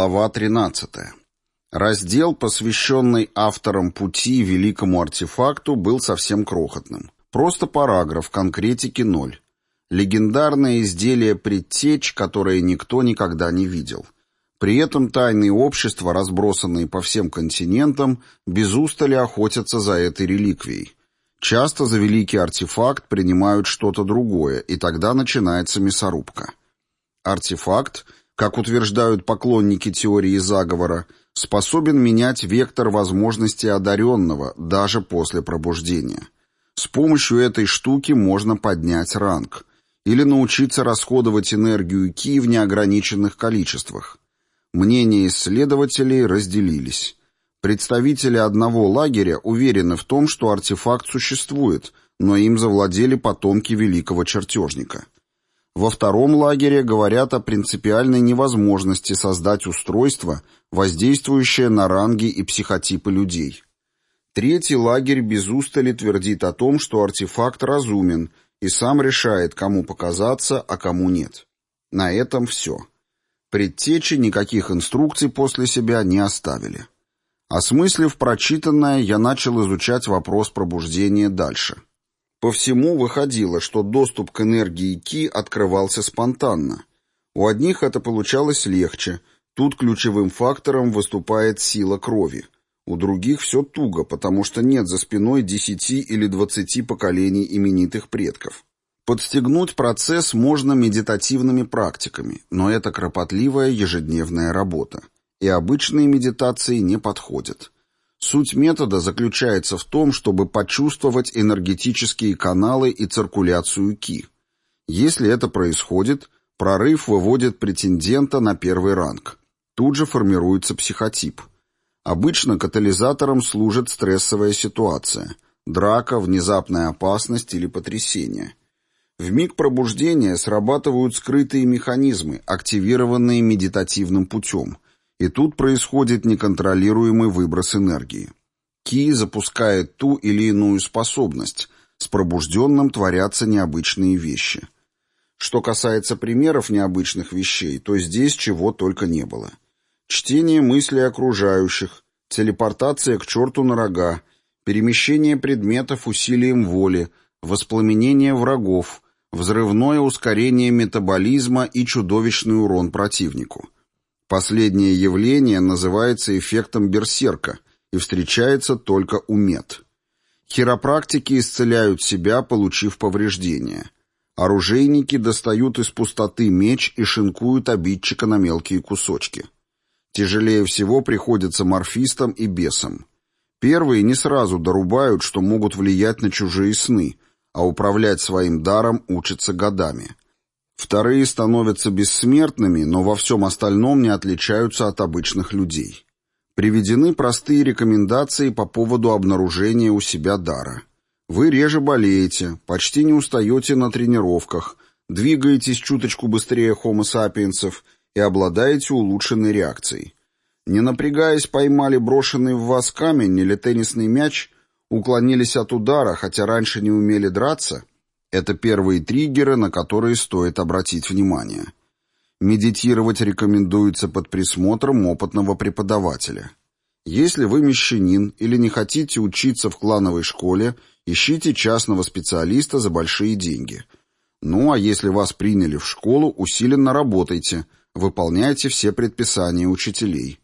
Глава 13. Раздел, посвященный авторам пути великому артефакту, был совсем крохотным. Просто параграф, конкретики ноль. Легендарное изделие предтеч, которое никто никогда не видел. При этом тайные общества, разбросанные по всем континентам, без устали охотятся за этой реликвией. Часто за великий артефакт принимают что-то другое, и тогда начинается мясорубка. Артефакт — как утверждают поклонники теории заговора, способен менять вектор возможностей одаренного даже после пробуждения. С помощью этой штуки можно поднять ранг или научиться расходовать энергию Ки в неограниченных количествах. Мнения исследователей разделились. Представители одного лагеря уверены в том, что артефакт существует, но им завладели потомки великого чертежника – во втором лагере говорят о принципиальной невозможности создать устройство, воздействующее на ранги и психотипы людей. Третий лагерь без устали твердит о том, что артефакт разумен и сам решает, кому показаться, а кому нет. На этом все. Предтечи никаких инструкций после себя не оставили. Осмыслив прочитанное, я начал изучать вопрос пробуждения дальше. По всему выходило, что доступ к энергии Ки открывался спонтанно. У одних это получалось легче, тут ключевым фактором выступает сила крови. У других все туго, потому что нет за спиной десяти или двадцати поколений именитых предков. Подстегнуть процесс можно медитативными практиками, но это кропотливая ежедневная работа. И обычные медитации не подходят. Суть метода заключается в том, чтобы почувствовать энергетические каналы и циркуляцию ки. Если это происходит, прорыв выводит претендента на первый ранг. Тут же формируется психотип. Обычно катализатором служит стрессовая ситуация – драка, внезапная опасность или потрясение. В миг пробуждения срабатывают скрытые механизмы, активированные медитативным путем – и тут происходит неконтролируемый выброс энергии. Ки запускает ту или иную способность, с пробужденным творятся необычные вещи. Что касается примеров необычных вещей, то здесь чего только не было. Чтение мыслей окружающих, телепортация к черту на рога, перемещение предметов усилием воли, воспламенение врагов, взрывное ускорение метаболизма и чудовищный урон противнику – Последнее явление называется эффектом берсерка и встречается только у мед. Хиропрактики исцеляют себя, получив повреждения. Оружейники достают из пустоты меч и шинкуют обидчика на мелкие кусочки. Тяжелее всего приходится морфистам и бесам. Первые не сразу дорубают, что могут влиять на чужие сны, а управлять своим даром учатся годами. Вторые становятся бессмертными, но во всем остальном не отличаются от обычных людей. Приведены простые рекомендации по поводу обнаружения у себя дара. Вы реже болеете, почти не устаете на тренировках, двигаетесь чуточку быстрее хомо сапиенсов и обладаете улучшенной реакцией. Не напрягаясь, поймали брошенный в вас камень или теннисный мяч, уклонились от удара, хотя раньше не умели драться – это первые триггеры, на которые стоит обратить внимание. Медитировать рекомендуется под присмотром опытного преподавателя. Если вы мещанин или не хотите учиться в клановой школе, ищите частного специалиста за большие деньги. Ну а если вас приняли в школу, усиленно работайте, выполняйте все предписания учителей.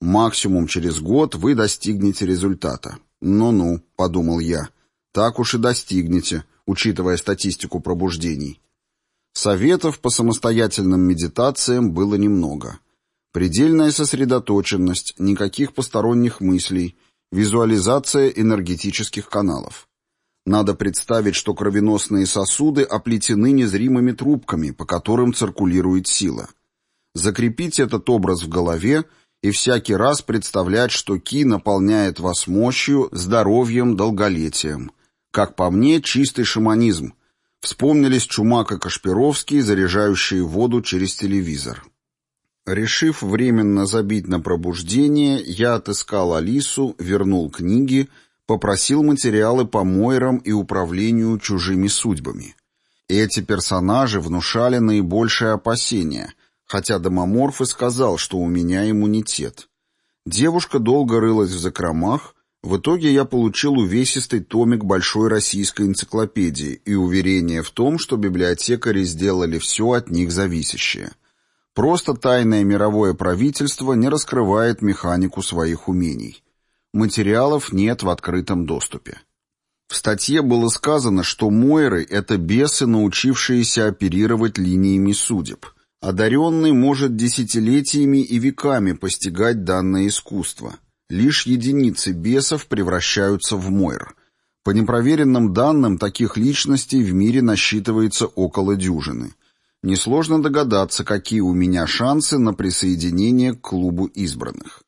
Максимум через год вы достигнете результата. «Ну-ну», — подумал я, — «так уж и достигнете, учитывая статистику пробуждений. Советов по самостоятельным медитациям было немного. Предельная сосредоточенность, никаких посторонних мыслей, визуализация энергетических каналов. Надо представить, что кровеносные сосуды оплетены незримыми трубками, по которым циркулирует сила. Закрепить этот образ в голове и всякий раз представлять, что Ки наполняет вас мощью, здоровьем, долголетием – как по мне, чистый шаманизм. Вспомнились Чумак и Кашпировский, заряжающие воду через телевизор. Решив временно забить на пробуждение, я отыскал Алису, вернул книги, попросил материалы по Мойрам и управлению чужими судьбами. Эти персонажи внушали наибольшее опасение, хотя домоморф и сказал, что у меня иммунитет. Девушка долго рылась в закромах, в итоге я получил увесистый томик большой российской энциклопедии и уверение в том, что библиотекари сделали все от них зависящее. Просто тайное мировое правительство не раскрывает механику своих умений. Материалов нет в открытом доступе. В статье было сказано, что Мойры — это бесы, научившиеся оперировать линиями судеб. Одаренный может десятилетиями и веками постигать данное искусство. Лишь единицы бесов превращаются в Мойр. По непроверенным данным, таких личностей в мире насчитывается около дюжины. Несложно догадаться, какие у меня шансы на присоединение к клубу избранных.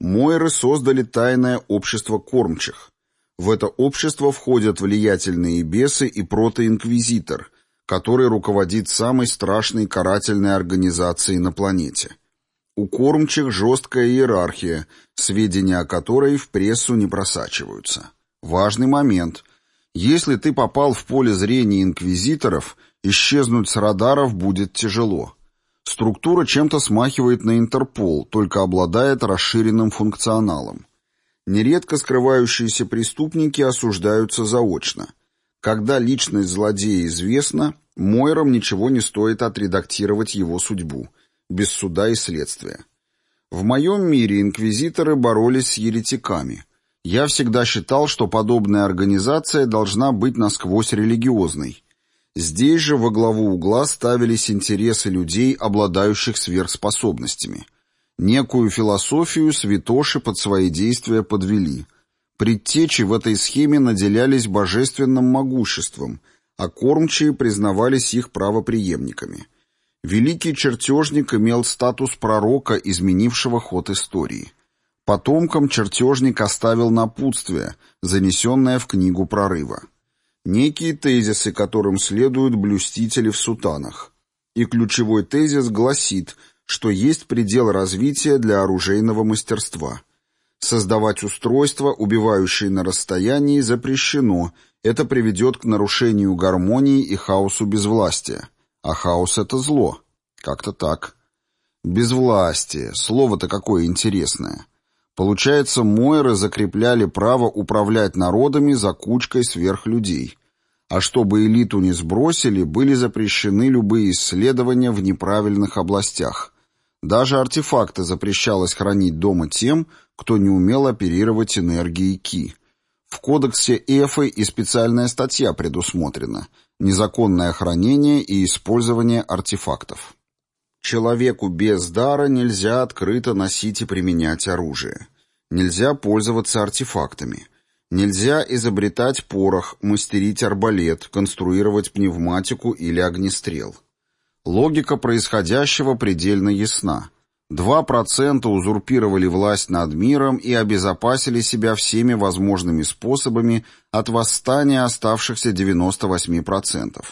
Мойры создали тайное общество кормчих, в это общество входят влиятельные бесы и протоинквизитор, который руководит самой страшной карательной организацией на планете. У кормчих жесткая иерархия, сведения о которой в прессу не просачиваются. Важный момент. Если ты попал в поле зрения инквизиторов, исчезнуть с радаров будет тяжело. Структура чем-то смахивает на Интерпол, только обладает расширенным функционалом. Нередко скрывающиеся преступники осуждаются заочно. Когда личность злодея известна, Мойрам ничего не стоит отредактировать его судьбу, без суда и следствия. В моем мире инквизиторы боролись с еретиками. Я всегда считал, что подобная организация должна быть насквозь религиозной. Здесь же во главу угла ставились интересы людей, обладающих сверхспособностями – Некую философию святоши под свои действия подвели. Предтечи в этой схеме наделялись божественным могуществом, а кормчие признавались их правоприемниками. Великий чертежник имел статус пророка, изменившего ход истории. Потомкам чертежник оставил напутствие, занесенное в книгу прорыва. Некие тезисы, которым следуют блюстители в сутанах. И ключевой тезис гласит – что есть предел развития для оружейного мастерства. Создавать устройства, убивающие на расстоянии, запрещено. Это приведет к нарушению гармонии и хаосу безвластия. А хаос — это зло. Как-то так. Безвластие. Слово-то какое интересное. Получается, Мойры закрепляли право управлять народами за кучкой сверхлюдей. А чтобы элиту не сбросили, были запрещены любые исследования в неправильных областях. Даже артефакты запрещалось хранить дома тем, кто не умел оперировать энергией Ки. В кодексе Эфы и специальная статья предусмотрена «Незаконное хранение и использование артефактов». Человеку без дара нельзя открыто носить и применять оружие. Нельзя пользоваться артефактами. Нельзя изобретать порох, мастерить арбалет, конструировать пневматику или огнестрел. Логика происходящего предельно ясна. Два процента узурпировали власть над миром и обезопасили себя всеми возможными способами от восстания оставшихся 98%.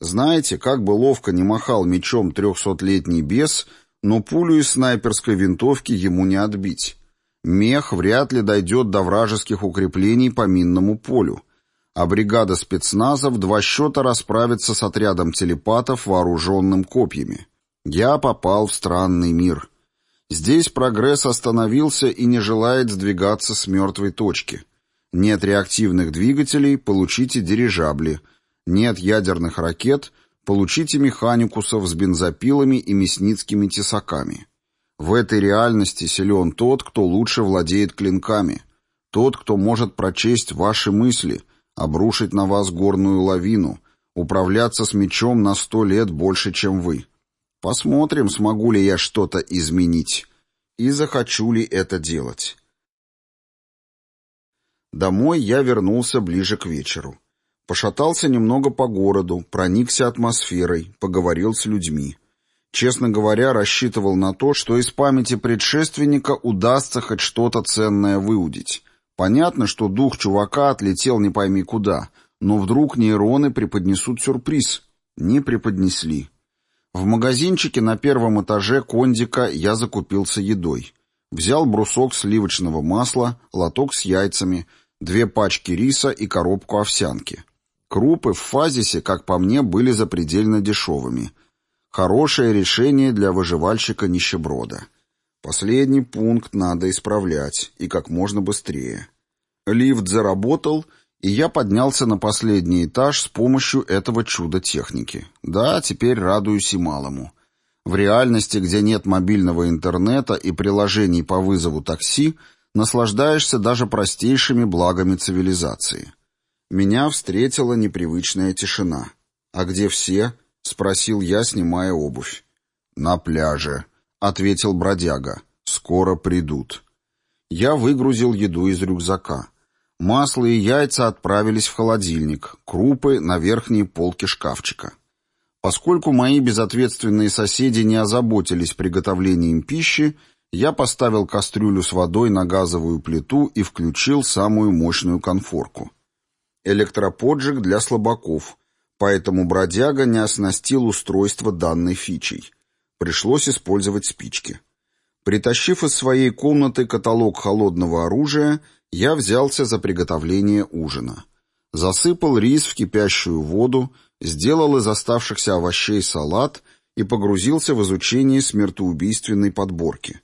Знаете, как бы ловко не махал мечом трехсотлетний бес, но пулю из снайперской винтовки ему не отбить. Мех вряд ли дойдет до вражеских укреплений по минному полю а бригада спецназа в два счета расправится с отрядом телепатов, вооруженным копьями. Я попал в странный мир. Здесь прогресс остановился и не желает сдвигаться с мертвой точки. Нет реактивных двигателей, получите дирижабли. Нет ядерных ракет, получите механикусов с бензопилами и мясницкими тесаками. В этой реальности силен тот, кто лучше владеет клинками. Тот, кто может прочесть ваши мысли — обрушить на вас горную лавину, управляться с мечом на сто лет больше, чем вы. Посмотрим, смогу ли я что-то изменить и захочу ли это делать. Домой я вернулся ближе к вечеру. Пошатался немного по городу, проникся атмосферой, поговорил с людьми. Честно говоря, рассчитывал на то, что из памяти предшественника удастся хоть что-то ценное выудить. Понятно, что дух чувака отлетел не пойми куда, но вдруг нейроны преподнесут сюрприз. Не преподнесли. В магазинчике на первом этаже кондика я закупился едой. Взял брусок сливочного масла, лоток с яйцами, две пачки риса и коробку овсянки. Крупы в фазисе, как по мне, были запредельно дешевыми. Хорошее решение для выживальщика-нищеброда. Последний пункт надо исправлять, и как можно быстрее. Лифт заработал, и я поднялся на последний этаж с помощью этого чуда техники. Да, теперь радуюсь и малому. В реальности, где нет мобильного интернета и приложений по вызову такси, наслаждаешься даже простейшими благами цивилизации. Меня встретила непривычная тишина. «А где все?» — спросил я, снимая обувь. «На пляже», — ответил бродяга. «Скоро придут». Я выгрузил еду из рюкзака. Масло и яйца отправились в холодильник, крупы — на верхние полки шкафчика. Поскольку мои безответственные соседи не озаботились приготовлением пищи, я поставил кастрюлю с водой на газовую плиту и включил самую мощную конфорку. Электроподжиг для слабаков, поэтому бродяга не оснастил устройство данной фичей. Пришлось использовать спички. Притащив из своей комнаты каталог холодного оружия, я взялся за приготовление ужина. Засыпал рис в кипящую воду, сделал из оставшихся овощей салат и погрузился в изучение смертоубийственной подборки.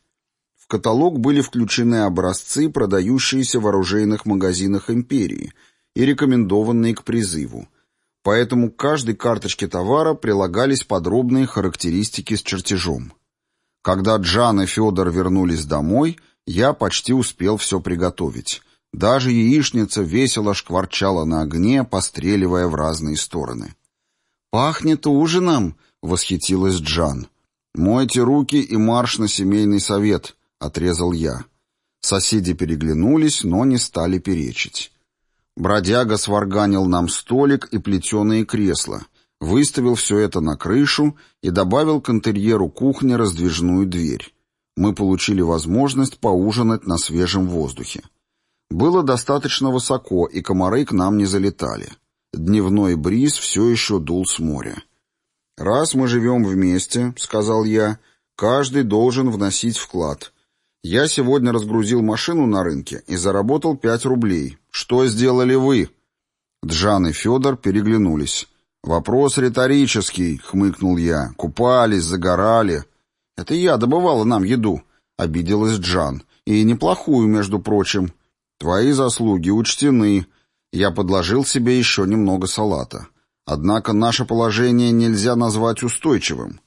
В каталог были включены образцы, продающиеся в оружейных магазинах империи и рекомендованные к призыву. Поэтому к каждой карточке товара прилагались подробные характеристики с чертежом. Когда Джан и Федор вернулись домой, я почти успел все приготовить. Даже яичница весело шкварчала на огне, постреливая в разные стороны. «Пахнет ужином!» — восхитилась Джан. «Мойте руки и марш на семейный совет», — отрезал я. Соседи переглянулись, но не стали перечить. Бродяга сварганил нам столик и плетеные кресла, выставил все это на крышу и добавил к интерьеру кухни раздвижную дверь. Мы получили возможность поужинать на свежем воздухе. Было достаточно высоко, и комары к нам не залетали. Дневной бриз все еще дул с моря. «Раз мы живем вместе», — сказал я, — «каждый должен вносить вклад. Я сегодня разгрузил машину на рынке и заработал пять рублей. Что сделали вы?» Джан и Федор переглянулись. «Вопрос риторический», — хмыкнул я. «Купались, загорали». «Это я добывала нам еду», — обиделась Джан. «И неплохую, между прочим». «Твои заслуги учтены», я подложил себе еще немного салата. Однако наше положение нельзя назвать устойчивым.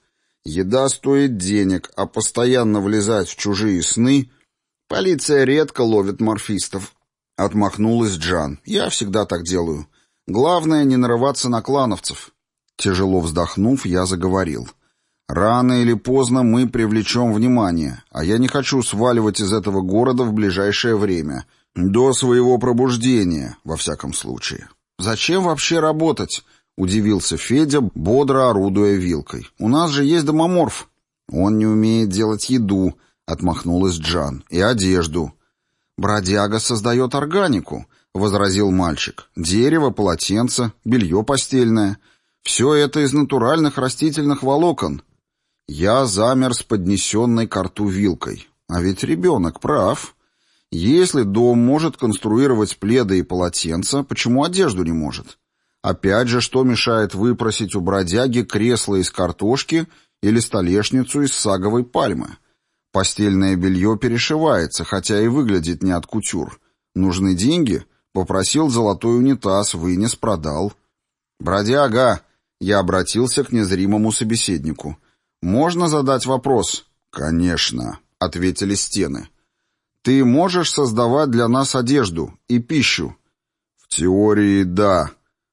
Еда стоит денег, а постоянно влезать в чужие сны... Полиция редко ловит морфистов. Отмахнулась Джан. Я всегда так делаю. Главное не нарываться на клановцев. Тяжело вздохнув, я заговорил. Рано или поздно мы привлечем внимание, а я не хочу сваливать из этого города в ближайшее время — до своего пробуждения, во всяком случае. «Зачем вообще работать?» — удивился Федя, бодро орудуя вилкой. «У нас же есть домоморф». «Он не умеет делать еду», — отмахнулась Джан, — «и одежду». «Бродяга создает органику», — возразил мальчик. «Дерево, полотенце, белье постельное. Все это из натуральных растительных волокон». Я замер с поднесенной к рту вилкой. А ведь ребенок прав. Если дом может конструировать пледы и полотенца, почему одежду не может? Опять же, что мешает выпросить у бродяги кресло из картошки или столешницу из саговой пальмы? Постельное белье перешивается, хотя и выглядит не от кутюр. Нужны деньги? Попросил золотой унитаз, вынес, продал. «Бродяга!» — я обратился к незримому собеседнику. «Можно задать вопрос?» «Конечно», — ответили стены. Ты можешь создавать для нас одежду и пищу?» «В теории, да».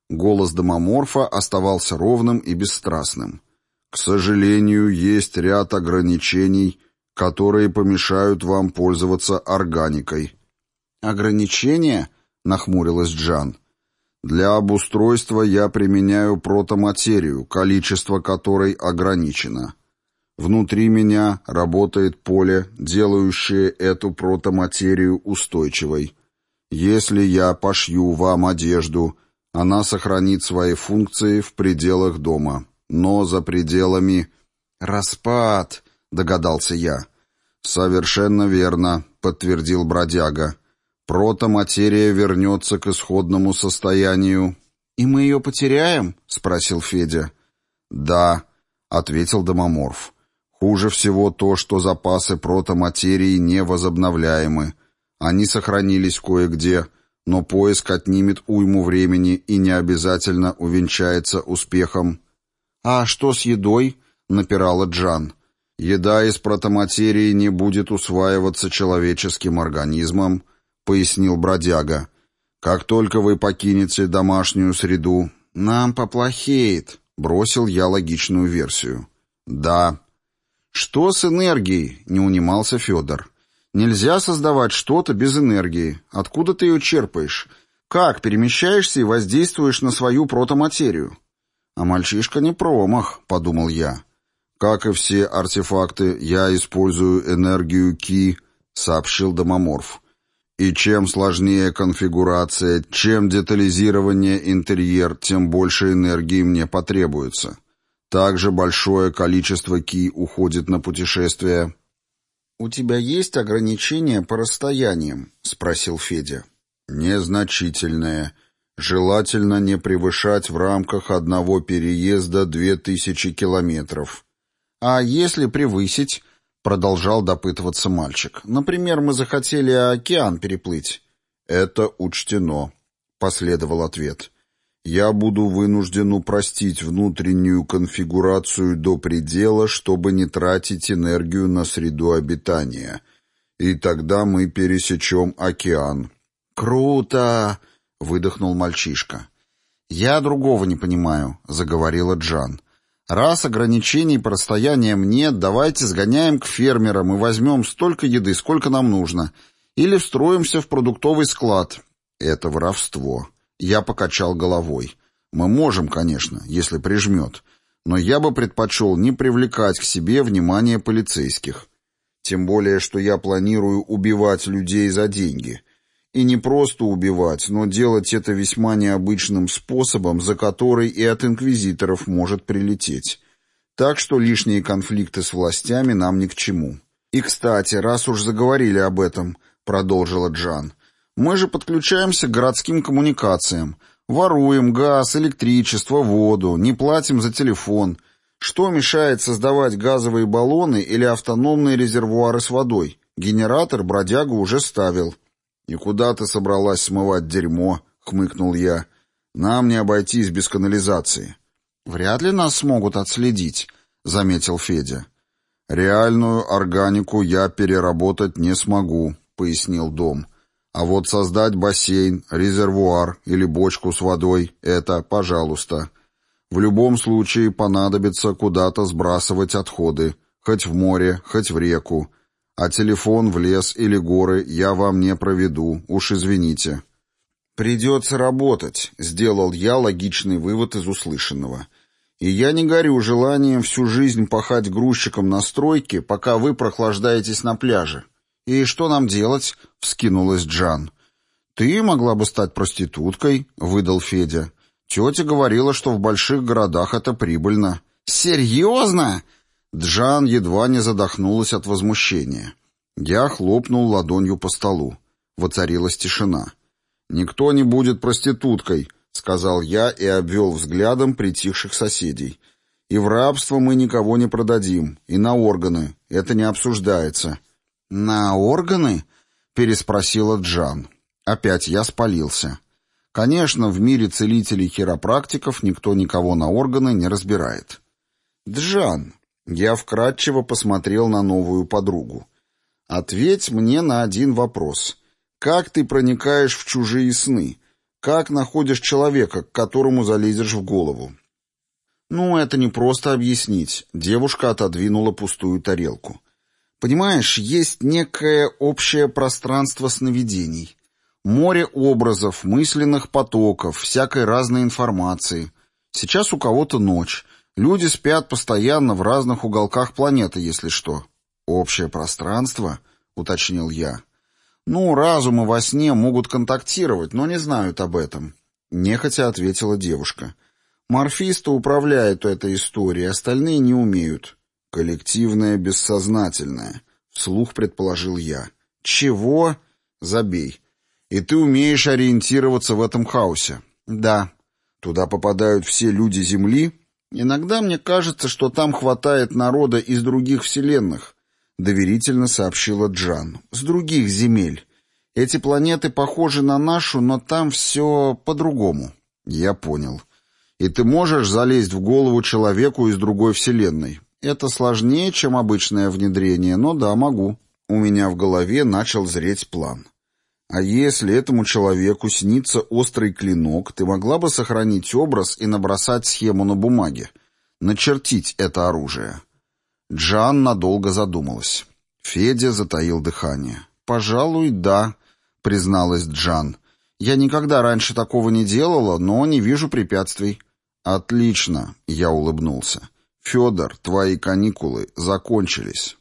Голос домоморфа оставался ровным и бесстрастным. «К сожалению, есть ряд ограничений, которые помешают вам пользоваться органикой». «Ограничения?» — нахмурилась Джан. «Для обустройства я применяю протоматерию, количество которой ограничено. Внутри меня работает поле, делающее эту протоматерию устойчивой. Если я пошью вам одежду, она сохранит свои функции в пределах дома, но за пределами... «Распад», — догадался я. «Совершенно верно», — подтвердил бродяга. «Протоматерия вернется к исходному состоянию». «И мы ее потеряем?» — спросил Федя. «Да», ответил Домоморф. Хуже всего то, что запасы протоматерии невозобновляемы. Они сохранились кое-где, но поиск отнимет уйму времени и не обязательно увенчается успехом. «А что с едой?» — напирала Джан. «Еда из протоматерии не будет усваиваться человеческим организмом», — пояснил бродяга. «Как только вы покинете домашнюю среду, нам поплохеет», — бросил я логичную версию. «Да». «Что с энергией?» — не унимался Федор. Нельзя создавать что-то без энергии. Откуда ты ее черпаешь? Как перемещаешься и воздействуешь на свою протоматерию? А мальчишка не промах, подумал я. Как и все артефакты, я использую энергию Ки, сообщил Домоморф. И чем сложнее конфигурация, чем детализирование интерьер, тем больше энергии мне потребуется. Также большое количество Ки уходит на путешествия. «У тебя есть ограничения по расстояниям?» — спросил Федя. «Незначительное. Желательно не превышать в рамках одного переезда две тысячи километров». «А если превысить?» — продолжал допытываться мальчик. «Например, мы захотели океан переплыть». «Это учтено», — последовал ответ я буду вынужден упростить внутреннюю конфигурацию до предела, чтобы не тратить энергию на среду обитания. И тогда мы пересечем океан». «Круто!» — выдохнул мальчишка. «Я другого не понимаю», — заговорила Джан. «Раз ограничений по расстояниям нет, давайте сгоняем к фермерам и возьмем столько еды, сколько нам нужно. Или встроимся в продуктовый склад». «Это воровство», я покачал головой. Мы можем, конечно, если прижмет. Но я бы предпочел не привлекать к себе внимание полицейских. Тем более, что я планирую убивать людей за деньги. И не просто убивать, но делать это весьма необычным способом, за который и от инквизиторов может прилететь. Так что лишние конфликты с властями нам ни к чему. «И, кстати, раз уж заговорили об этом», — продолжила Джан, — мы же подключаемся к городским коммуникациям. Воруем газ, электричество, воду, не платим за телефон. Что мешает создавать газовые баллоны или автономные резервуары с водой? Генератор бродяга уже ставил. «И куда ты собралась смывать дерьмо?» — хмыкнул я. «Нам не обойтись без канализации». «Вряд ли нас смогут отследить», — заметил Федя. «Реальную органику я переработать не смогу», — пояснил Дом. А вот создать бассейн, резервуар или бочку с водой — это пожалуйста. В любом случае понадобится куда-то сбрасывать отходы, хоть в море, хоть в реку. А телефон в лес или горы я вам не проведу, уж извините. «Придется работать», — сделал я логичный вывод из услышанного. «И я не горю желанием всю жизнь пахать грузчиком на стройке, пока вы прохлаждаетесь на пляже». «И что нам делать?» — вскинулась Джан. «Ты могла бы стать проституткой», — выдал Федя. «Тетя говорила, что в больших городах это прибыльно». «Серьезно?» Джан едва не задохнулась от возмущения. Я хлопнул ладонью по столу. Воцарилась тишина. «Никто не будет проституткой», — сказал я и обвел взглядом притихших соседей. «И в рабство мы никого не продадим, и на органы. Это не обсуждается. «На органы?» — переспросила Джан. Опять я спалился. Конечно, в мире целителей-хиропрактиков никто никого на органы не разбирает. «Джан», — я вкратчиво посмотрел на новую подругу, — «ответь мне на один вопрос. Как ты проникаешь в чужие сны? Как находишь человека, к которому залезешь в голову?» «Ну, это не просто объяснить». Девушка отодвинула пустую тарелку. Понимаешь, есть некое общее пространство сновидений. Море образов, мысленных потоков, всякой разной информации. Сейчас у кого-то ночь. Люди спят постоянно в разных уголках планеты, если что. Общее пространство, уточнил я. Ну, разумы во сне могут контактировать, но не знают об этом. Нехотя ответила девушка. Морфисты управляют этой историей, остальные не умеют. «Коллективное бессознательное», — вслух предположил я. «Чего?» «Забей. И ты умеешь ориентироваться в этом хаосе?» «Да». «Туда попадают все люди Земли?» Иногда мне кажется, что там хватает народа из других вселенных, доверительно сообщила Джан. С других земель. Эти планеты похожи на нашу, но там все по-другому. Я понял. И ты можешь залезть в голову человеку из другой вселенной. Это сложнее, чем обычное внедрение, но да, могу. У меня в голове начал зреть план. А если этому человеку снится острый клинок, ты могла бы сохранить образ и набросать схему на бумаге. Начертить это оружие. Джан надолго задумалась. Федя затаил дыхание. «Пожалуй, да», — призналась Джан. «Я никогда раньше такого не делала, но не вижу препятствий». «Отлично», — я улыбнулся. «Федор, твои каникулы закончились».